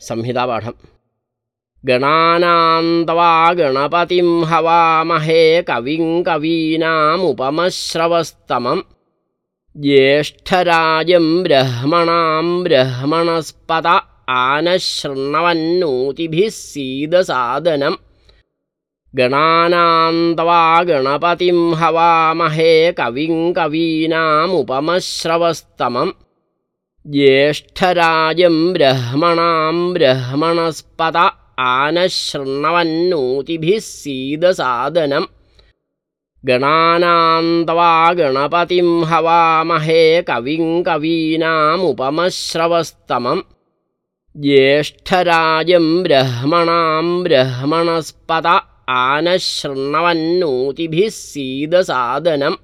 संहितापाठम्। गणानान्तवा गणपतिं हवामहे कविं कवीनामुपमश्रवस्तमं ज्येष्ठराजं ब्रह्मणां ब्रह्मणस्पत आनशृण्वन्नोतिभिः सीदसादनम्। गणानान्तवा गणपतिं हवामहे कविं कवीनामुपमश्रवस्तमम् ज्येष्ठराजं ब्रह्मणां ब्रह्मणस्पत आनशृण्वन्नोतिभिः सीदसादनम्। गणानान्तवा गणपतिं हवामहे कविं कवीनामुपमश्रवस्तमम्। ज्येष्ठराजं ब्रह्मणां ब्रह्मणस्पत आनशृण्वन्नोतिभिः सीदसादनम्